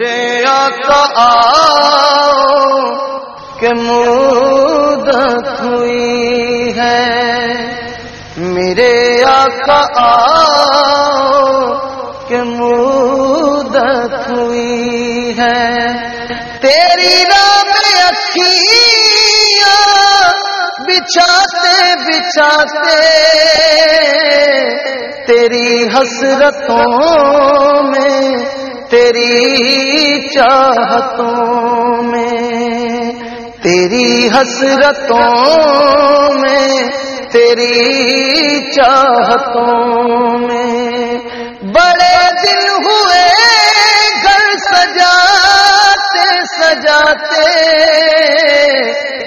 میرے آقا آؤ کہ مدت ہوئی ہے۔ میرے آقا آؤ کہ مدت ہوئی ہے۔ تیری رام اکھیاں بچھاتے بچھاتے تیری حسرتوں میں تیری چاہتوں میں، تیری حسرتوں میں، تیری چاہتوں میں۔ بڑے دن ہوئے، گھر سجاتے سجاتے،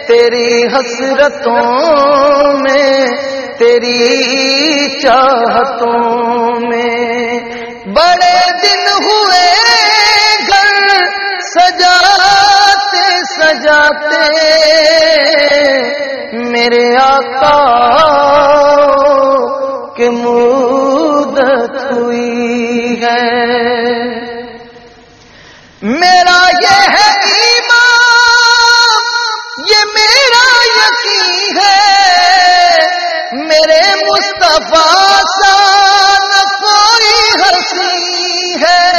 تیری حسرتوں میں، تیری چاہتوں سجاتے میرے آقا کے مدت ہوئی ہے۔ میرا یہ ہے ایمان، یہ میرا یقین ہے۔ میرے مصطفیٰ سان کوئی ہنسی ہے۔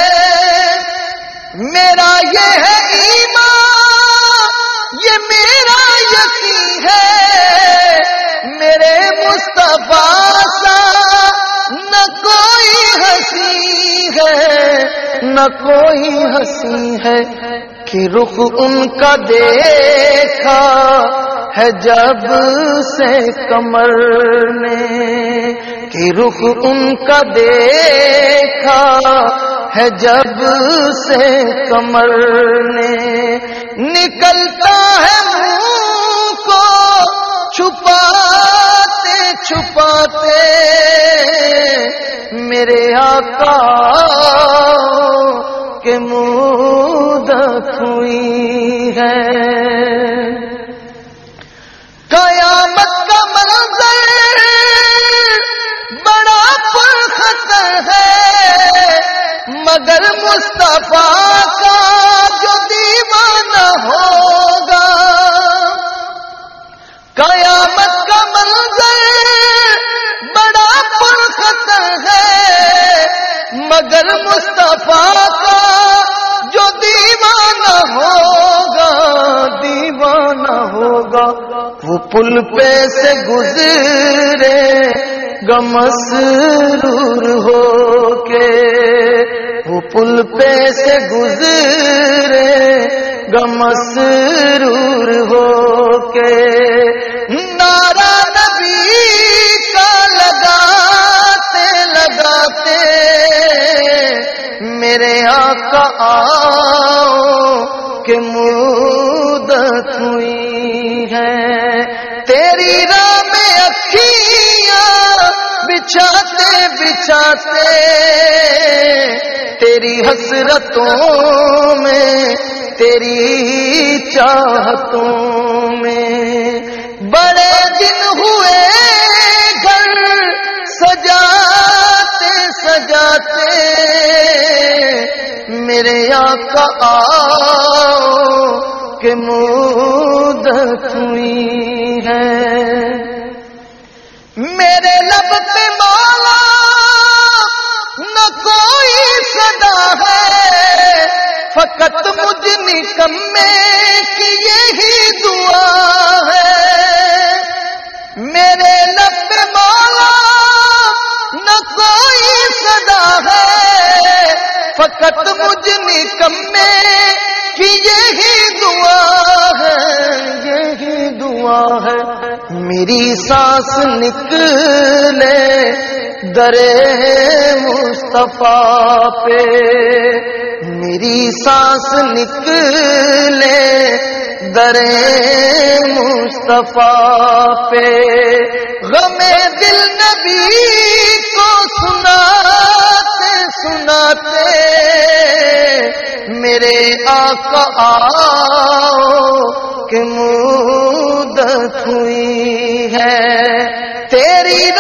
میرا یہ ہے مصطفیٰ سا نہ کوئی ہنسی ہے، نہ کوئی ہنسی ہے کہ رخ ان کا دیکھا ہے جب سے کمر نے، کہ رخ ان کا دیکھا ہے جب سے کمر نے۔ نکلتا چھپاتے میرے آقا کے مدت ہوئی ہے۔ قیامت کا منظر بڑا پر خطر ہے، مگر مصطفیٰ کا مگر مصطفیٰ کا جو دیوانہ ہوگا دیوانہ ہوگا، وہ پل پہ سے گزرے گمسرور ہو کے، وہ پل پہ سے گزرے گمسرور ہو کے۔ ہوئی ہے۔ تیری رام اکھیاں بچھاتے بچھاتے، تیری حسرتوں میں، تیری چاہتوں میں۔ بڑے دن ہوئے گھر سجاتے سجاتے، میرے آقا آؤ کہ مدت ہوئی ہے۔ میرے لب پہ مالا نہ کوئی صدا ہے۔ فقط مجھ نکمے کی یہی دعا ہے۔ میرے لب پہ مالا نہ کوئی صدا ہے۔ فقط مجھ نکمے کی یہی دعا ہے، یہی دعا ہے۔ میری سانس نکلے درے مصطفیٰ پہ۔ میری سانس نکلے درے مصطفیٰ پہ۔ غم دل نبی کو سناتے میرے آقا کہ مدت ہوئی ہے۔ تیری